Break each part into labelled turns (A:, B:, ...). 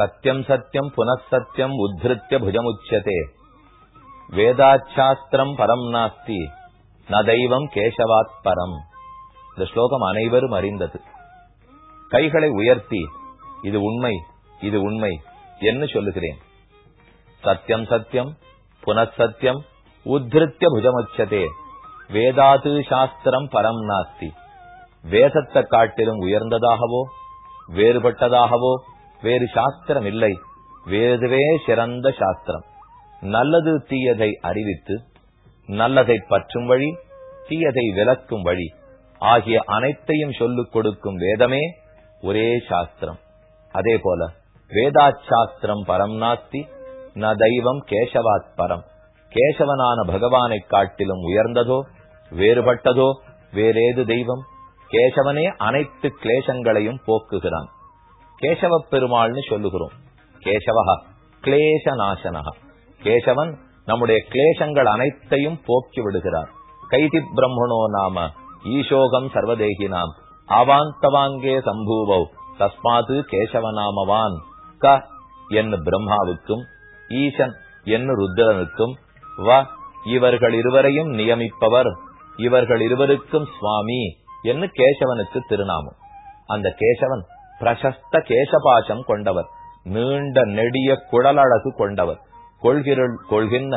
A: சத்தியம் சத்தியம் புனசத்தியம் உத்ருத்திய புஜமுச்சதே வேதாச்சாஸ்திரம் பரம் நாஸ்தி ந தெய்வம் கேசவாத் பரம் இந்த ஸ்லோகம் அனைவரும் அறிந்தது. கைகளை உயர்த்தி இது உண்மை இது உண்மை என்று சொல்லுகிறேன். சத்தியம் சத்தியம் புனசத்தியம் உத்ருத்திய புஜமுச்சதே. வேதாது சாஸ்திரம் பரம் நாஸ்தி. வேதத்தை காட்டிலும் உயர்ந்ததாகவோ வேறுபட்டதாகவோ வேறு சாஸ்திரம் இல்லை. வேதுவே சிறந்த சாஸ்திரம். நல்லது தீயதை அறிவித்து நல்லதை பற்றும் வழி தீயதை விலக்கும் வழி ஆகிய அனைத்தையும் சொல்லுக் கொடுக்கும் வேதமே ஒரே சாஸ்திரம். அதே போல வேதாச்சாஸ்திரம் பரம் நாஸ்தி ந தெய்வம் கேசவாத் பரம். கேசவனான பகவானை காட்டிலும் உயர்ந்ததோ வேறுபட்டதோ வேறேது தெய்வம்? கேசவனே அனைத்து கிளேசங்களையும் போக்குகிறான். கேசவ பெருமாள்னு சொல்லுகிறோம். கேசவஹா கிளேச நாசனகா கேசவன் நம்முடைய கிளேசங்கள் அனைத்தையும் போக்கி விடுகிறார். கைதி பிரம்மணோ நாம ஈசோகம் சர்வதேகி நாம். ஆவாந்தவாங்கே சம்பூவௌ தஸ்மாது கேசவநாமவான். க என் பிரம்மாவுக்கும் ஈசன் என்ன ருத்ரனுக்கும் வ இவர்கள் இருவரையும் நியமிப்பவர் இவர்கள் இருவருக்கும் சுவாமி என்று கேசவனுக்கு திருநாமம். அந்த கேசவன் பிரசஸ்த கேசபாசம் கொண்டவர் நீண்ட நெடிய குழலழகு கொண்டவர் கொள்கிருள் கொள்கின்ற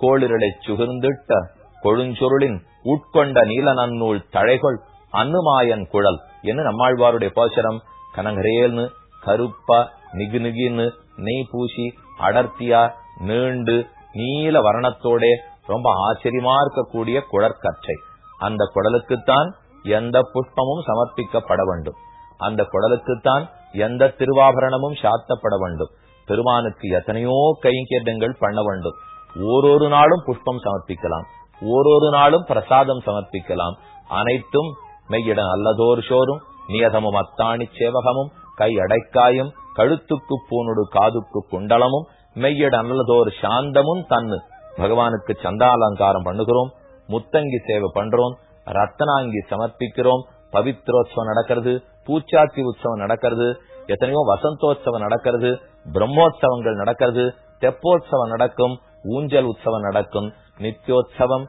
A: கோளிரலை சுகிர்ந்திட்ட கொழுஞ்சொருளின் உட்கொண்ட நீல நன்னூல் தழைகொள் அன்னுமாயன் குழல் என்று நம்மாழ்வாருடைய போசரம் கனகரேல்னு கருப்பா நிகு நிகின்னு நெய் பூசி அடர்த்தியா நீண்டு நீல வர்ணத்தோட ரொம்ப ஆச்சரியமா இருக்கக்கூடிய குழற்கற்றை அந்த குடலுக்குத்தான் எந்த புஷ்பமும் சமர்ப்பிக்கப்பட வேண்டும். அந்த குடலுக்குத்தான் எந்த திருவாபரணமும் சாத்தப்பட வேண்டும். பெருமானுக்கு எத்தனையோ கைங்கரியங்கள் பண்ண வேண்டும். ஓரொரு நாளும் புஷ்பம் சமர்ப்பிக்கலாம். ஓரொரு நாளும் பிரசாதம் சமர்ப்பிக்கலாம். அனைத்தும் மெய்யிட அல்லதோர் சோறும் நியதமும் அத்தாணி சேவகமும் கை அடைக்காயும் கழுத்துக்கு பூனுடு காதுக்கு குண்டலமும் மெய்யிட நல்லதோர் சாந்தமும் தன்னு. பகவானுக்கு சந்தாலங்காரம் பண்ணுகிறோம் முத்தங்கி சேவை பண்றோம் ரத்தனாங்கி சமர்ப்பிக்கிறோம் பவித்ரோத்சவம் நடக்கிறது பூச்சாத்தி உற்சவம் நடக்கிறது எத்தனையோ வசந்தோத்சவம் நடக்கிறது பிரம்மோத்சவங்கள் நடக்கிறது தெப்போத்சவம் நடக்கும் ஊஞ்சல் உற்சவம் நடக்கும் நித்தியோத்சவம்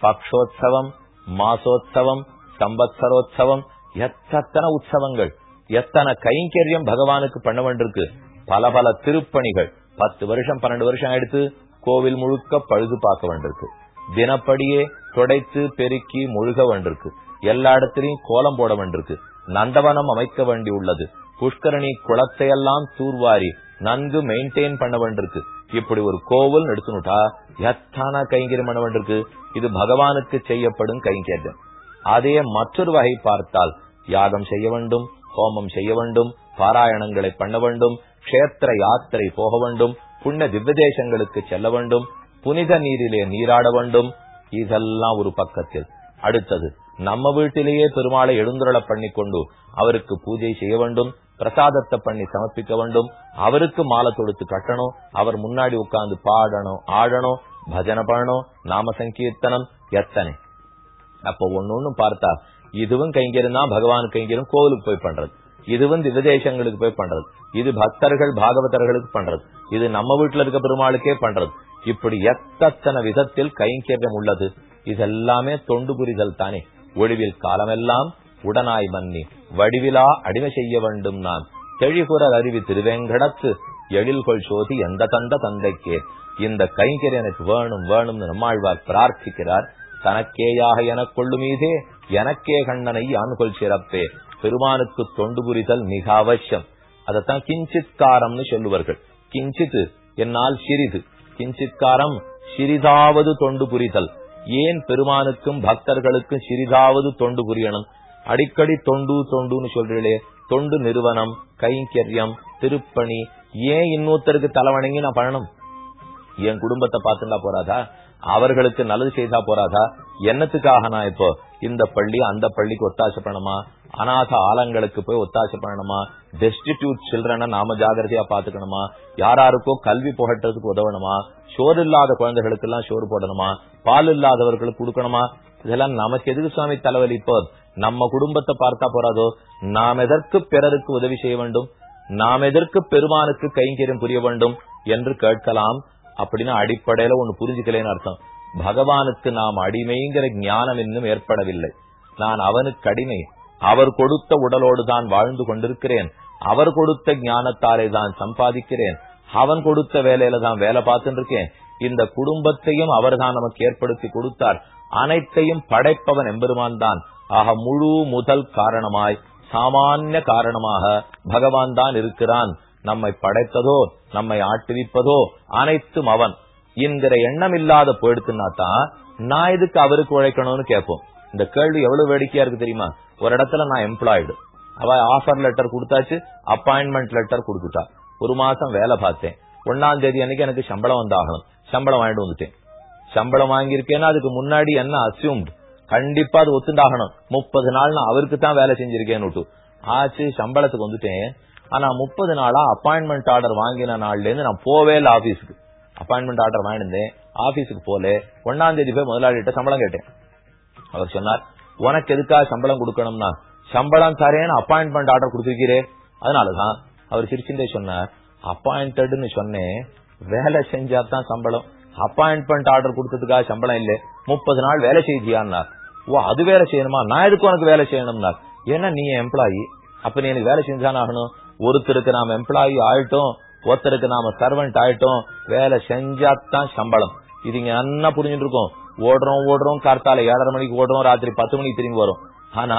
A: பக்ஷோத்சவம் மாசோத்சவம் சம்பத்சரோத்சவம் எத்தனை உற்சவங்கள் எத்தனை கைங்கரியம் பகவானுக்கு பண்ண வேண்டியிருக்கு. பல பல திருப்பணிகள் பத்து வருஷம் பன்னெண்டு வருஷம் எடுத்து கோவில் முழுக்க பழுது பார்க்க வேண்டியிருக்கு. தினப்படியே துடைத்து பெருக்கி முழுக வேண்டியிருக்கு. எல்லா இடத்திலையும் கோலம் போட வேண்டியிருக்கு. நந்தவனம் அமைக்க வேண்டி உள்ளது புஷ்கரணி குளத்தை எல்லாம் தூர்வாரி நன்கு மெயின்டைன் பண்ண வேண்டியிருக்கு. இப்படி ஒரு கோவில் எடுத்துனுட்டா எத்தனை கைங்கரியம் பண்ண வேண்டியிருக்கு. இது பகவானுக்கு செய்யப்படும் கைங்கரியம். அதே மற்றொரு வகை பார்த்தால் யாகம் செய்ய வேண்டும் ஹோமம் செய்ய வேண்டும் பாராயணங்களை பண்ண வேண்டும் கஷேத்திர யாத்திரை போக வேண்டும் புண்ணிய திவ்யதேசங்களுக்கு செல்ல வேண்டும் புனித நீரிலே நீராட வேண்டும். இதெல்லாம் ஒரு பக்கத்தில். அடுத்தது நம்ம வீட்டிலேயே பெருமாளை எழுந்துருள பண்ணி கொண்டு அவருக்கு பூஜை செய்ய வேண்டும் பிரசாதத்தை பண்ணி சமர்ப்பிக்க வேண்டும் அவருக்கு மாலை தொடுத்து கட்டணும் அவர் முன்னாடி உட்கார்ந்து பாடணும் ஆடணும் பஜனை பண்ணணும் நாம சங்கீர்த்தனம் எத்தனை. அப்போ ஒன்னு பார்த்தா இதுவும் கைங்கரியம் தான் பகவான் கைங்கரும் கோவிலுக்கு போய் பண்றது. இதுவும் திவ்யதேசங்களுக்கு போய் பண்றது. இது பக்தர்கள் பாகவதர்களுக்கு பண்றது. இது நம்ம வீட்டுல இருக்க பெருமாளுக்கே பண்றது. இப்படி எத்தனை விதத்தில் கைங்கரியம் உள்ளது? இதெல்லாமே தொண்டு புரிதல் தானே. ஒளிவில் காலமெல்லாம் உடனாய் மன்னி வடிவிலா அடிமை செய்ய வேண்டும் நான். தெழிகுரல் அருவி திருவேங்கடத்து எழில்கொள் சோதி எந்த தந்த தந்தைக்கே. இந்த கைங்கர் எனக்கு வேணும் வேணும்னு நம்மாழ்வார் பிரார்த்திக்கிறார். தனக்கேயாக எனக்கொள்ளும் கொள்ளுமீதே எனக்கே கண்ணனை யான்கொள் சிறப்பே. பெருமானுக்கு தொண்டு புரிதல் மிக அவசியம். அதத்தான் கிஞ்சித்காரம்னு சொல்லுவார்கள். கிஞ்சித்து என்னால் சிறிது. கிஞ்சித்காரம் சிறிதாவது தொண்டு புரிதல். ஏன் பெருமானுக்கும் பக்தர்களுக்கும் சிறிதாவது தொண்டு புரியணும்? அடிக்கடி தொண்டு தொண்டுன்னு சொல்றீங்களே தொண்டு நிறுவனம் கைங்கரியம் திருப்பணி ஏன் இன்னொருத்தருக்கு தலைவணங்கி நான் பண்ணணும்? என் குடும்பத்தை பார்த்துட்டா போறாதா? அவர்களுக்கு நல்லது செய்தா போறாதா? என்னத்துக்காக நான் இப்போ இந்த பள்ளி அந்த பள்ளிக்கு ஒத்தாசை பண்ணணுமா? அநாத ஆலங்களுக்கு போய் ஒத்தாசை பண்ணணுமா? டெஸ்டிடியூட் சில்ட்ரனை நாம ஜாகிரதையா பாத்துக்கணுமா யாராருக்கோ கல்வி புகட்டுறதுக்கு உதவணுமா? சோறு இல்லாத குழந்தைகளுக்கு எல்லாம் சோறு போடணுமா? பால் இல்லாதவர்களுக்கு கொடுக்கணுமா? இதெல்லாம் நமக்கு எதுக்கு சுவாமி தலைவலி இப்போ? நம்ம குடும்பத்தை பார்த்தா போறாதோ? நாம் எதற்கு பிறருக்கு உதவி செய்ய வேண்டும்? நாம் எதற்கு பெருமானுக்கு கைங்கரியம் புரிய வேண்டும்? என்று கேட்கலாம். அப்படின்னா அடிப்படையில ஒண்ணு புரிஞ்சுக்கலேன்னு அர்த்தம். பகவானுக்கு நாம் அடிமைங்கிற ஞானம் இன்னும் ஏற்படவில்லை. நான் அவனுக்கு அடிமை. அவர் கொடுத்த உடலோடு தான் வாழ்ந்து கொண்டிருக்கிறேன். அவர் கொடுத்த ஞானத்தாலே தான் சம்பாதிக்கிறேன். அவன் கொடுத்த வேலையில தான் வேலை பார்த்துட்டு இருக்கேன் இந்த குடும்பத்தையும் அவர் தான் நமக்கு ஏற்படுத்தி கொடுத்தார். அனைத்தையும் படைப்பவன் எம்பெருமான் தான். ஆக முழு முதல் காரணமாய் சாமானிய காரணமாக பகவான் தான் இருக்கிறான். நம்மை படைத்ததோ நம்மை ஆட்டுவிப்பதோ அனைத்தும் அவன். என்கிற எண்ணம் இல்லாத போயிடுத்துனா தான் நான் எதுக்கு அவருக்கு உழைக்கணும்னு கேட்போம். இந்த கேள்வி எவ்வளவு வேடிக்கையா இருக்கு தெரியுமா? ஒரு இடத்துல நான் எம்ப்ளாய்டு அவ ஆஃபர் லெட்டர் கொடுத்தாச்சு அப்பாயின்மெண்ட் லெட்டர் கொடுத்துட்டா. ஒரு மாசம் வேலை பார்த்தேன். ஒன்னாம் தேதி அன்னைக்கு எனக்கு சம்பளம் வந்தாகணும் சம்பளம் வாங்கிட்டு வந்துட்டேன். சம்பளம் வாங்கியிருக்கேன்னா அதுக்கு முன்னாடி என்ன அசியூம்டு கண்டிப்பா அது ஒத்துண்டாகணும். முப்பது நாள் நான் அவருக்கு தான் வேலை செஞ்சிருக்கேன்னு ஆச்சு சம்பளத்துக்கு வந்துட்டேன். ஆனா முப்பது நாளா அப்பாயின்மெண்ட் ஆர்டர் வாங்கின நாள்ல இருந்து நான் போவே இல்லை ஆபீஸுக்கு அப்பாயின்மெண்ட் ஆர்டர் வாங்கியிருந்தேன் ஆபீஸுக்கு போல ஒன்னாம் தேதி போய் முதலாளிகிட்ட சம்பளம் கேட்டேன். அவர் சொன்னார் உனக்கு எதுக்காக சம்பளம் கொடுக்கணும்னா சம்பளம் தரேன்னு அப்பாயின்மெண்ட் ஆர்டர் கொடுத்துருக்கிறே. அதனாலதான் அவர் சிரிச்சுட்டே சொன்னார் அப்பாயிண்டட்னு சொன்னேன். வேலை செஞ்சா தான் சம்பளம். அப்பாயின்மெண்ட் ஆர்டர் கொடுத்ததுக்காக சம்பளம் இல்ல. முப்பது நாள் வேலை செய்தியான்னார். ஓ அது வேலை செய்யணுமா? நான் எதுக்கு உனக்கு வேலை செய்யணும்னா ஏன்னா நீ எம்ப்ளாயி அப்ப நீ எனக்கு வேலை செஞ்சான் ஆகணும் ஒருத்தருக்கு நாம எம்ப்ளாயி ஆயிட்டோம் ஒருத்தருக்கு நாம சர்வெண்ட் ஆயிட்டோம் வேலை செஞ்சாதான் சம்பளம். இது இங்க நல்லா புரிஞ்சுட்டு இருக்கோம். ஓடுறோம் ஓடுறோம் கார்த்தால ஏழரை மணிக்கு ஓடுறோம் ராத்திரி பத்து மணிக்கு திரும்பி வரும். ஆனா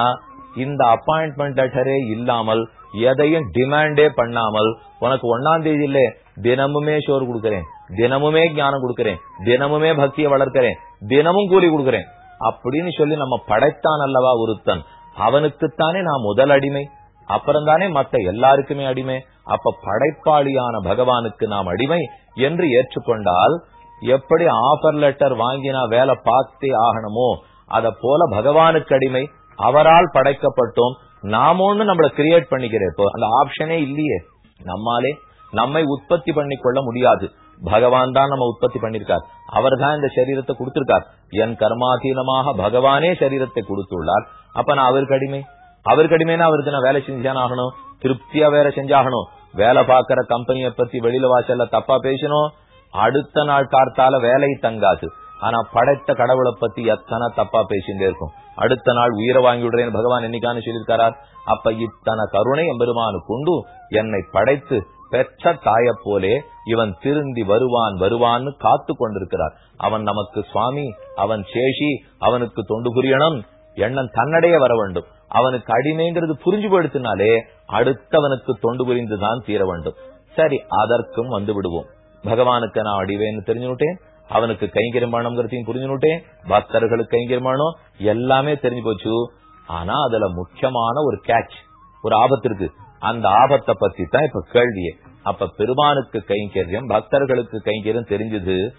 A: இந்த அப்பாயின்மெண்ட் லெட்டரே இல்லாமல் எதையும் டிமாண்டே பண்ணாமல் உனக்கு ஒன்னாம் தேதி இல்ல தினமுமே சோறு கொடுக்கறேன் தினமுமே ஞானம் கொடுக்கறேன் தினமுமே பக்தியை வளர்க்கிறேன் தினமும் கூலி கொடுக்கறேன் அப்படின்னு சொல்லி நம்ம படைத்தான் அல்லவா ஒருத்தன். அவனுக்குத்தானே நான் முதல் அடிமை. அப்புறம் தானே மத்த எல்லாருக்குமே அடிமை? அப்ப படைப்பாளியான பகவானுக்கு நாம் அடிமை என்று ஏற்றுக்கொண்டால் எப்படி ஆஃபர் லெட்டர் வாங்கினா வேலை பார்த்தே ஆகணுமோ? அத போல பகவானுக்கு அடிமை. அவரால் படைக்கப்பட்டோம். நாம ஒண்ணு நம்மள கிரியேட் பண்ணிக்கிறேன் இப்போ. அந்த ஆப்ஷனே இல்லையே. நம்மாலே நம்மை உற்பத்தி பண்ணிக்கொள்ள முடியாது. பகவான் தான் நம்ம உற்பத்தி பண்ணிருக்கார். அவர் தான் இந்த சரீரத்தை கொடுத்திருக்கார். என் கர்மாதீனமாக பகவானே சரீரத்தை கொடுத்துள்ளார். அப்ப நான் அவருக்கு அடிமை? அவருக்கு அடிமைனா அவருக்கு நான் வேலை செஞ்சான் ஆகணும்? திருப்தியா வேலை செஞ்சாகணும். வேலை பாக்குற கம்பெனியை பத்தி வெளியில வாசல்ல தப்பா பேசணும். அடுத்த நாள் கார்த்தால வேலை தங்காது. ஆனா படைத்த கடவுளை பத்தி எத்தனை தப்பா பேசிட்டே இருக்கும். அடுத்த நாள் உயிரை வாங்கி விடுறேன் பகவான் என்னைக்கான சொல்லியிருக்காரார். அப்ப இத்தனை கருணை எம்பெருமானு கொண்டு என்னை படைத்து பெற்ற தாய போலே இவன் திருந்தி வருவான் வருவான்னு காத்து கொண்டிருக்கிறார். அவன் நமக்கு சுவாமி அவன் சேஷி அவனுக்கு தொண்டு புரியணும். எண்ணம் தன்னடைய வர வேண்டும். அவனுக்கு அடிமைங்கிறது புரிஞ்சு போயிடுத்தினாலே அடுத்தவனுக்கு தொண்டு புரிந்துதான் தீர வேண்டும். சரி அதற்கும் வந்து விடுவோம். பகவானுக்கு நான் அடிவேன்னு தெரிஞ்சுட்டேன் அவனுக்கு கைங்கரிமானம்ங்கிறதையும் புரிஞ்சுட்டேன் பக்தர்களுக்கு கைங்கரிமானம் எல்லாமே தெரிஞ்சு போச்சு. ஆனா அதுல முக்கியமான ஒரு கேட்ச் ஒரு ஆபத்து இருக்கு. அந்த ஆபத்தை பத்தி தான் இப்ப கேள்வியே. அப்ப பெருமானுக்கு கைங்கரியம் பக்தர்களுக்கு கைங்கரியம் தெரிஞ்சது.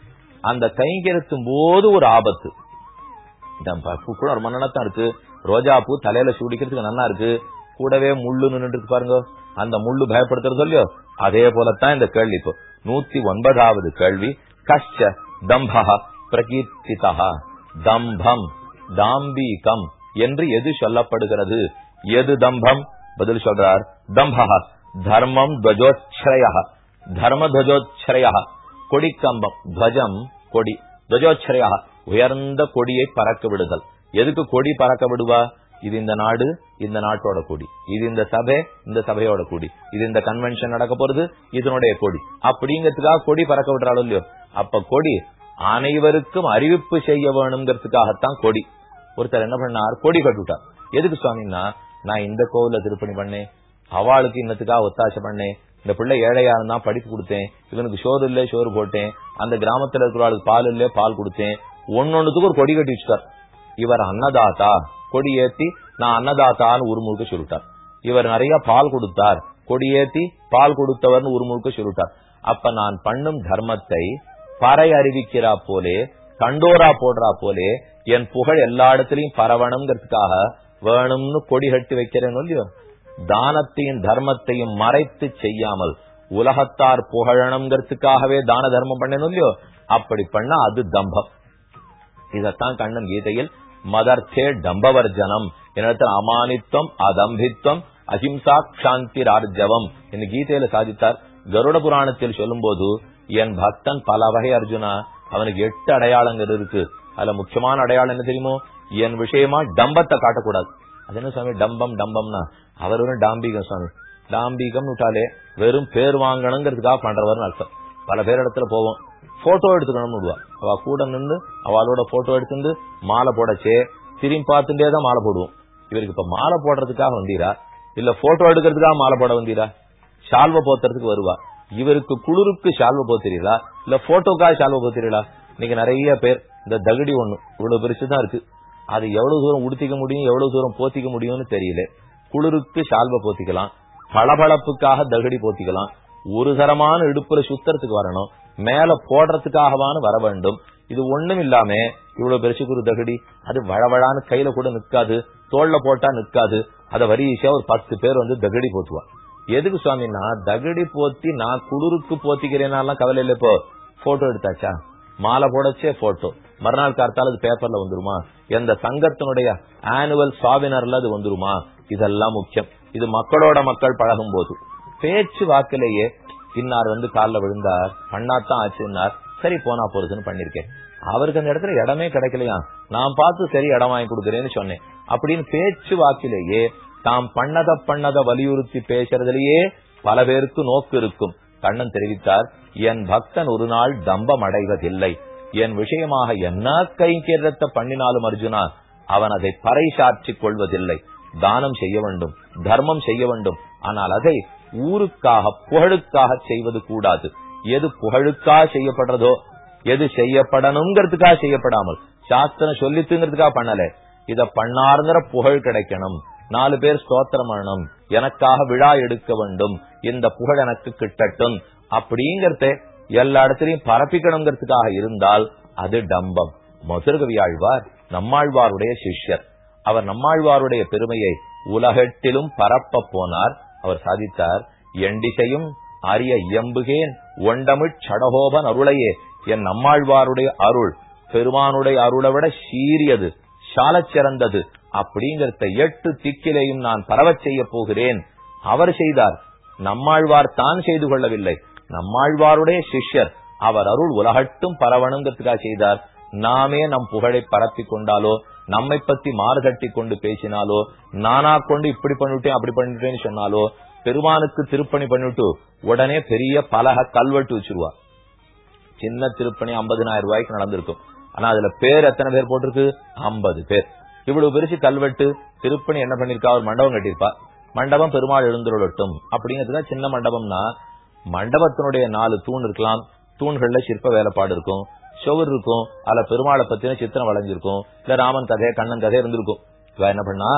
A: அந்த கைங்கரத்தும் போது ஒரு ஆபத்து. கூட ஒரு மன்னனத்தான் இருக்கு. ரோஜா பூ தலையில சூடிக்கிறதுக்கு நல்லா இருக்கு. கூடவே முள்ளு நின்றுட்டு பாருங்க. அந்த முள்ளு பயப்படுத்துறது இல்லையோ அதே போலத்தான் இந்த கேள்வி. இப்போ நூத்தி ஒன்பதாவது கேள்வி. கஷ்ட தம்பா பிரகீர்த்திதா தம்பம் தாம்பீகம் என்று எது சொல்லப்படுகிறது? எது தம்பம்? பதில் சொல்றார். தம்பா தர்மம் துவஜோச்சிரய. தர்ம துவஜோச்சிரய. கொடி கம்பம் துவஜம் கொடி. துவஜோச்சிரய. உயர்ந்த கொடியை பறக்க விடுதல். எதுக்கு கொடி பறக்க விடுவா இது இந்த நாடு இந்த நாட்டோட கொடி. இது இந்த சபை இந்த சபையோட கொடி. இது இந்த கன்வென்ஷன் நடக்க போறது இதனுடைய கொடி. அப்படிங்கிறதுக்காக கொடி பறக்க விடுறாளோ இல்லையோ? அப்ப கொடி அனைவருக்கும் அறிவிப்பு செய்ய வேணுங்கிறதுக்காகத்தான் கொடி. ஒருத்தர் என்ன பண்ணார்? கொடி கட்டுட்டார் எதுக்கு சுவாமின்னா நான் இந்த கோவில திருப்பணி பண்ணேன் அவளுக்கு இன்னத்துக்காக ஒத்தாசை பண்ணேன் இந்த பிள்ளை ஏழையா இருந்தா படிப்பு கொடுத்தேன் இவனுக்கு சோறு இல்ல சோறு போட்டேன் அந்த கிராமத்துல இருக்கிறவளுக்கு பால் இல்ல பால் கொடுத்தேன் ஒன்னொன்னுக்கு ஒரு கொடி கட்டி வச்சுட்டார். இவர் அன்னதாத்தா. கொடி ஏத்தி நான் அன்னதாத்தான்னு ஒரு முழுக்க சொல்லிட்டார். இவர் நிறைய பால் கொடுத்தார். கொடியேத்தி பால் கொடுத்தவர்னு ஒரு முழுக்க சொல்லிட்டார். அப்ப நான் பண்ணும் தர்மத்தை பறை அறிவிக்கிறா போலே கண்டோரா போடுறா போலே என் புகழ் எல்லா இடத்துலயும் பரவணுங்கிறதுக்காக வேணும்னு கொடி கட்டி வைக்கிறேன்னு இல்லையோ தானத்தையும் தர்மத்தையும் மறைத்து செய்யாமல் உலகத்தார் புகழணுங்கிறதுக்காகவே தான தர்மம் பண்ணணும் இல்லையோ அப்படி பண்ணா அது தம்பம். இதத்தான் கண்ணன் கீதையில் மதர்த்தே டம்பவர்ஜனம். என்னிடத்தில் அமானித்வம் அதம்பித்வம் அஹிம்சா சாந்தி ரார்ஜவம் என்று கீதையில சாதித்தார். கருட புராணத்தில் சொல்லும் போது என் பக்தன் பல வகை அர்ஜுனா அவனுக்கு எட்டு அடையாளங்கள் இருக்கு. அதுல முக்கியமான அடையாளம் என்ன தெரியுமோ? என் விஷயமா டம்பத்தை காட்டக்கூடாது. அது என்ன சுவாமி? டம்பம் டம்பம்னா அவர் வெறும் டாம்பிகம் சுவாமி. டாம்பிகம் விட்டாலே வெறும் பேர் வாங்கணுங்கிறதுக்காக பண்றவர்னு அர்த்தம். பல பேர் இடத்துல போவோம். போட்டோ எடுத்துக்கணும்னு விடுவா. அவ கூட நின்று அவளோட போட்டோ எடுத்துட்டு மாலை போடச்சே திரும்பி பார்த்துட்டே தான் மாலை போடுவோம். இவருக்கு இப்ப மாலை போடுறதுக்காக வந்தீரா? இல்ல போட்டோ எடுக்கிறதுக்காக மாலை போட வந்தீரா? ஷால்வ போத்துறதுக்கு வருவா. இவருக்கு குளிருக்கு ஷால்வ போத்திரீங்களா இல்ல போட்டோக்காக ஷால்வ போத்திரீங்களா இன்னைக்கு நிறைய பேர் இந்த தகுடி ஒண்ணு இவ்வளவு பெருசுதான் இருக்கு. அது எவ்வளவு தூரம் உடுத்திக்க முடியும் எவ்வளவு தூரம் போத்திக்க முடியும்னு தெரியல. குளிருக்கு ஷால்வ போத்திக்கலாம். பளபளப்புக்காக தகுடி போத்திக்கலாம். ஒரு தரமான இடுப்புல சுத்தறதுக்கு வரணும். மேல போடுறதுக்காகவான்னு வர வேண்டும். இது ஒண்ணும் இல்லாம இவ்வளவு பெருசுக்கு குரு தகுடி அது வழவழான்னு கையில கூட நிக்காது தோல்ல போட்டா நிக்காது. அத வரிசையா ஒரு பத்து பேர் வந்து தகுடி போத்துவா எதுக்கு சுவாமின்னா தகுடி போத்தி நான் குளிருக்கு போத்திக்கிறேனாலாம் கவலை இல்ல இப்போ. போட்டோ எடுத்தாச்சா? மாலை போடச்சே போட்டோ மறுநாள் கார்த்தால அது பேப்பர்ல வந்துருமா? எந்த சங்கத்தினுடைய ஆனுவல் சாவினர்ல அது வந்துருமா? இதெல்லாம் முக்கியம். இது மக்களோட மக்கள் பழகும் போது பேச்சு வாக்கிலேயே இன்னார் வந்து காலில் விழுந்தார். பண்ணாதான் ஆச்சுன்னார். சரி போனா போறதுன்னு பண்ணிருக்கேன். அவருக்கு அந்த இடத்துல இடமே கிடைக்கலையா? நான் பார்த்து சரி இடம் வாங்கி கொடுக்குறேன்னு சொன்னேன். அப்படின்னு பேச்சு வாக்கிலேயே தாம் பண்ணத பண்ணத வலியுறுத்தி பேசுறதுலயே பல பேருக்கு நோக்கு இருக்கும். கண்ணன் தெரிவித்தார் என் பக்தன் ஒரு நாள் தம்பம் அடைவதில்லை. என் விஷயமாக என்ன கைங்கேரத்தை பண்ணினாலும் அர்ஜுனா அவன் அதை பறைசாற்றிக் கொள்வதில்லை. தானம் செய்ய வேண்டும் தர்மம் செய்ய வேண்டும். ஆனால் அதை ஊருக்காக புகழுக்காக செய்வது கூடாது. எது புகழுக்காக செய்யப்படுறதோ எது செய்யப்படணுங்கிறதுக்காக செய்யப்படாமல் சாஸ்திரம் சொல்லித்துங்கிறதுக்காக பண்ணல. இத பண்ணாருங்கிற புகழ் கிடைக்கணும். நாலு பேர் ஸ்தோத்திரம் பண்ணணும். எனக்காக விழா எடுக்க வேண்டும். இந்த புகழ் எனக்கு கிட்டட்டும். அப்படிங்கறத எல்லா இடத்துலயும் பரப்பிக்கணுங்கிறதுக்காக இருந்தால் அது டம்பம். மதுரகவியாழ்வார் நம்மாழ்வாருடைய சிஷ்யர். அவர் நம்மாழ்வாருடைய பெருமையை உலகத்திலும் பரப்ப போனார். அவர் சாதித்தார். எண்டிசையும் அரிய இயம்புகேன் ஒண்டமிழ் சடகோபன் அருளையே. என் நம்மாழ்வாருடைய அருள் பெருமானுடைய அருளை விட சீரியது சால சிறந்தது. அப்படிங்கிறத எட்டு திக்கிலையும் நான் பரவச் செய்ய போகிறேன். அவர் செய்தார். நம்மாழ்வார் தான் செய்து கொள்ளவில்லை. நம்மாழ்வாருடைய சிஷ்யர் அவர் அருள் உலகட்டும் பரவணுங்கிறதுக்காக செய்தார். நாமே நம் புகழை பரப்பி கொண்டாலோ நம்மை பத்தி மாறுதட்டி கொண்டு பேசினாலோ நானா கொண்டு இப்படி பண்ணிட்டேன் அப்படி பண்ணிட்டேன்னு சொன்னாலோ பெருமானுக்கு திருப்பணி பண்ணிட்டு உடனே பெரிய பலக கல்வெட்டு வச்சிருவா. சின்ன திருப்பணி ஐம்பதினாயிரம் ரூபாய்க்கு நடந்திருக்கும். ஆனா அதுல பேர் எத்தனை பேர் போட்டிருக்கு? ஐம்பது பேர். இவ்வளவு பெருசு கல்வெட்டு திருப்பணி என்ன பண்ணிருக்கா ஒரு மண்டபம் கட்டியிருப்பா. மண்டபம் பெருமாள் எழுந்துள்ளட்டும் அப்படிங்கிறதுதான் சின்ன மண்டபம்னா மண்டபத்தினுடைய நாலு தூண் இருக்கலாம். தூண்கள்ல சிற்ப வேலைப்பாடு இருக்கும். சுவர் இருக்கும் அதுல பெருமாளை பத்தின சித்திரம் வளைஞ்சிருக்கும் இல்ல ராமன் கதை கண்ணன் கதை இருந்திருக்கும். இவ என்ன பண்ணா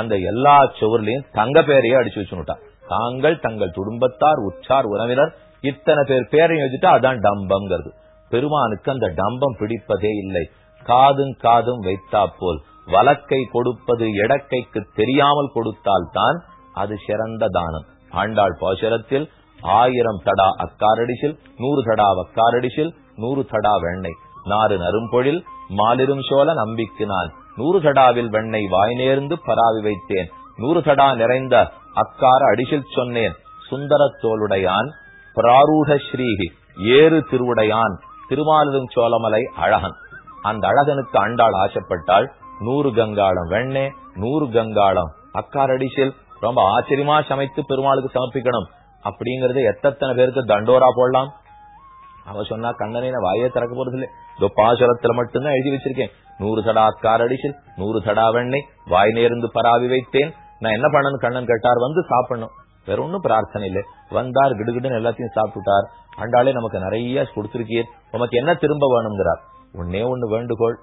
A: அந்த எல்லா சுவர்லயும் தங்க பேரையே அடிச்சு வச்சுட்டா தாங்கள் தங்கள் குடும்பத்தார் உற்றார் உறவினர் இத்தனை பேர் பேரையும் வச்சுட்டா அதான் டம்பம்ங்கிறது. பெருமானுக்கு அந்த டம்பம் பிடிப்பதே இல்லை. காதும் காதும் வைத்தா போல் வலக்கை கொடுப்பது எடக்கைக்கு தெரியாமல் கொடுத்தால் தான் அது சிறந்த தானம். ஆண்டாள் பாசுரத்தில் ஆயிரம் தடா அக்காரடிசில் நூறு தடா வக்காரடிசில் நூறு தடா வெண்ணெய். நாறு நரும்பொழில் மாலிரும் சோழ நம்பிக்கு நான் நூறு தடாவில் வெண்ணெய் வாய் நேர்ந்து பராவி வைத்தேன். நூறு தடா நிறைந்த அக்கார அடிசில் சொன்னேன். சுந்தர தோளுடையான் பிராரூட ஸ்ரீஹி ஏறு திருவுடையான் திருமாலிரும் சோழமலை அழகன். அந்த அழகனுக்கு ஆண்டாள் ஆசைப்பட்டாள் நூறு கங்காளம் வெண்ணே நூறு கங்காளம் அக்காரடிசில் ரொம்ப ஆச்சரியமா சமைத்து பெருமாளுக்கு சமர்ப்பிக்கணும். அப்படிங்கறது எத்தனை பேருக்கு தண்டோரா போடலாம்? அவ சொன்னா கண்ணனை நான் வாயே திறக்க போறதில்லை துப்பாசுரத்துல இதோ பாசுரத்துல மட்டும்தான் எழுதி வச்சிருக்கேன். நூறு தடா அக்காரடிசில் நூறு தடா வெண்ணெய் வாய் நேர்ந்து பராவி வைத்தேன். நான் என்ன பண்ணணும்? கண்ணன் கேட்டார் வந்து சாப்பிடணும். வேற ஒன்னும் பிரார்த்தனை இல்லை. வந்தார் கிடுகிடுன்னு எல்லாத்தையும் சாப்பிட்டுட்டார். அண்டாலே நமக்கு நிறைய கொடுத்திருக்கீர் உமக்கு என்ன திரும்ப வேணுங்கிறார் உன்னே ஒண்ணு வேண்டுகோள்.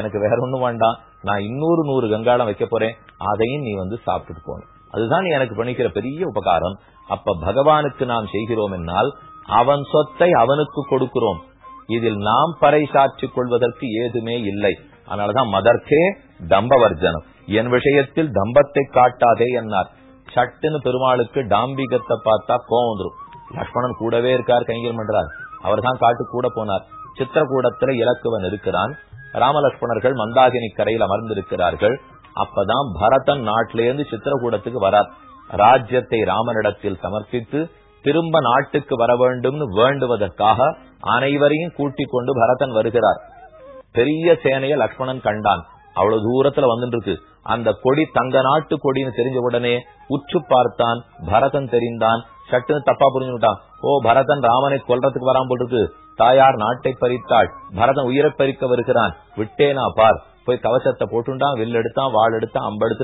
A: எனக்கு வேற ஒண்ணும் வேண்டாம். நான் இன்னொரு நூறு கங்காளம் வைக்க போறேன். அதையும் நீ வந்து சாப்பிட்டுட்டு போகணும் அதுதான் எனக்கு பண்ணிக்கிற பெரிய உபகாரம். அப்ப பகவானுக்கு நாம் செய்கிறோம் என்னால் அவன் சொத்தை அவனுக்கு கொடுக்கிறோம். இதில் நாம் பறைசாற்றிக் கொள்வதற்கு ஏதுமே இல்லை. அதனாலதான் மதற்கே தம்பவர்ஜனம். என் விஷயத்தில் தம்பத்தை காட்டாதே என்னார். சட்டுன்னு பெருமாளுக்கு டாம்பிகத்தை பார்த்தா கோவம் வந்துரும். லக்ஷ்மணன் கூடவே இருக்கார் கைங்கர் பண்றார் அவர் தான் காட்டு கூட போனார். சித்திரக்கூடத்துல இலக்குவன் இருக்கிறான். ராமலட்சுமணர்கள் மந்தாகினி கரையில் அமர்ந்திருக்கிறார்கள். அப்பதான் பரதன் நாட்டிலேருந்து சித்திரகூடத்துக்கு வரார். ராஜ்யத்தை ராமனிடத்தில் சமர்ப்பித்து திரும்ப நாட்டுக்கு வர வேண்டும்னு வேண்டுவதற்காக அனைவரையும் கூட்டிக் கொண்டு பரதன் வருகிறார். பெரிய சேனைய லக்ஷ்மணன் கண்டான். அவ்வளவு தூரத்துல வந்துட்டு இருக்கு அந்த கொடி தங்க நாட்டு கொடின்னு தெரிஞ்ச உடனே உற்று பார்த்தான். பரதன் தெரிந்தான். சட்டுன்னு தப்பா புரிஞ்சுட்டான் ஓ பரதன் ராமனை கொல்றதுக்கு வராம போல் இருக்கு தாயார் நாட்டை பறித்தாள். பரதன் உயிரை பறிக்க வருகிறான். விட்டேனா பார். போய் கவசத்தை போட்டுண்டான் வில் எடுத்தான் வாள் எடுத்தான் அம்பு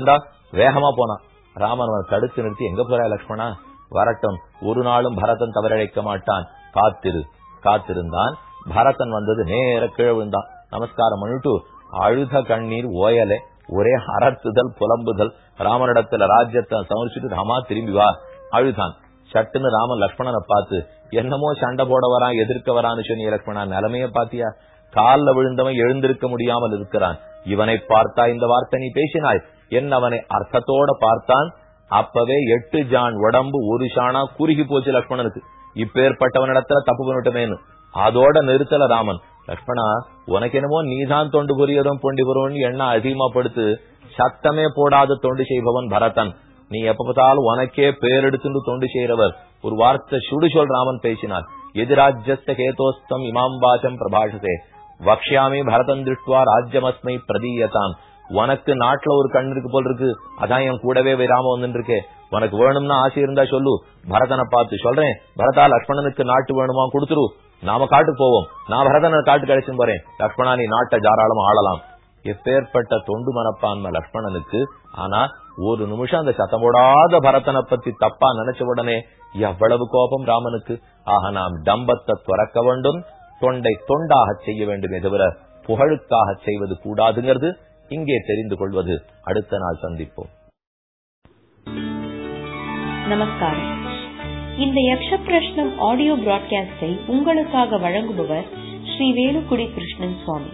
A: வேகமா போனான். ராமன் தடுத்து நிறுத்தி எங்க போறா லக்ஷ்மணா? வரட்டும். ஒரு நாளும் பரதன் தவறழைக்க மாட்டான். காத்திரு காத்திருந்தான். பரதன் வந்தது நேர கீழே விழுந்தான் நமஸ்காரம் பண்ணிட்டு அழுத கண்ணீர் ஓயலை. ஒரே அரத்துதல் புலம்புதல். ராமனிடத்துல ராஜ்யத்தை சமர்ச்சிட்டு ராமா திரும்பி வா. அழுதான். சட்டுன்னு ராமன் லக்ஷ்மணனை பார்த்து என்னமோ சண்டை போட வரான் எதிர்க்க வரான்னு சொன்னி லக்ஷ்மணா நிலைமைய பாத்தியா? கால்ல விழுந்தவன் எழுந்திருக்க முடியாமல் இருக்கிறான். இவனை பார்த்தா இந்த வார்த்தை நீ பேசினாய். என் அவனை அர்த்தத்தோட பார்த்தான். அப்பவே எட்டு ஜான் உடம்பு ஒரு ஷானா குறுகி போச்சு லக்ஷ்மணனுக்கு. இப்பேற்பட்டவனிடத்துல தப்பு பண்ணிட்டமேனு அதோட நிறுத்தல ராமன். லக்ஷ்மணா உனக்கு என்னமோ நீதான் தொண்டு புரியதும் பொண்டி புரியவும் எண்ணம் அதிகமா படுத்து சத்தமே போடாத தொண்டு செய்பவன் பரதன். நீ எப்ப பார்த்தாலும் உனக்கே பேரெடுத்து தொண்டு செய்யறவர் ஒரு வார்த்தை சுடு சொல் ராமன் பேசினார் எதிராஜ்யஸ்த கேதோஸ்தம் இமாம் வாச்சம் பிரபாஷதே. வக்ஷாமி பரதன் திருஷ்டுவா ராஜ்யமஸ்மை பிரதீயதான் உனக்கு நாட்டுல ஒரு கண் இருக்கு போல் இருக்கு. அதான் என் கூடவே விராம வந்துட்டு இருக்கே உனக்கு வேணும்னா ஆசை இருந்தா சொல்லு. பரதனை பார்த்து சொல்றேன். பரதா லக்ஷ்மணனுக்கு நாட்டு வேணுமா கொடுத்துரு. நாம காட்டுக்கு போவோம். நான் பரதனை காட்டு கழிச்சும் போறேன். லக்ஷ்மணா நீ நாட்டை தாராளமா ஆளலாம். எப்பேற்பட்ட தொண்டு மனப்பான்மை லக்ஷ்மணனுக்கு ஆனா ஒரு நிமிஷம் அந்த சத்தம் போடாத பரதனை பத்தி தப்பா நினைச்ச உடனே எவ்வளவு கோபம் ராமனுக்கு. ஆக நாம் டம்பத்தை துறக்க வேண்டும். தொண்டை தொண்டாக செய்ய வேண்டுமே தவிர புகழுக்காக செய்வது கூடாதுங்கிறது இங்கே தெரிந்து கொள்வது. அடுத்த நாள் சந்திப்போம்.
B: நமஸ்காரம். இந்த யக்ஷ பிரஷ்னம் ஆடியோ பிராட்காஸ்டை உங்களுக்காக வழங்குபவர் ஸ்ரீ வேலுக்குடி கிருஷ்ணன் சுவாமி.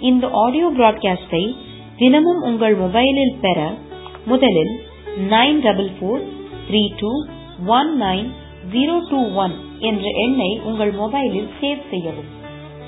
B: இந்த ஆடியோ பிராட்காஸ்டை தினமும் உங்கள் மொபைலில் பெற முதலில் nine double four three two one nine zero two one என்ற எண்ணை உங்கள் மொபைலில் சேவ் செய்யவும்.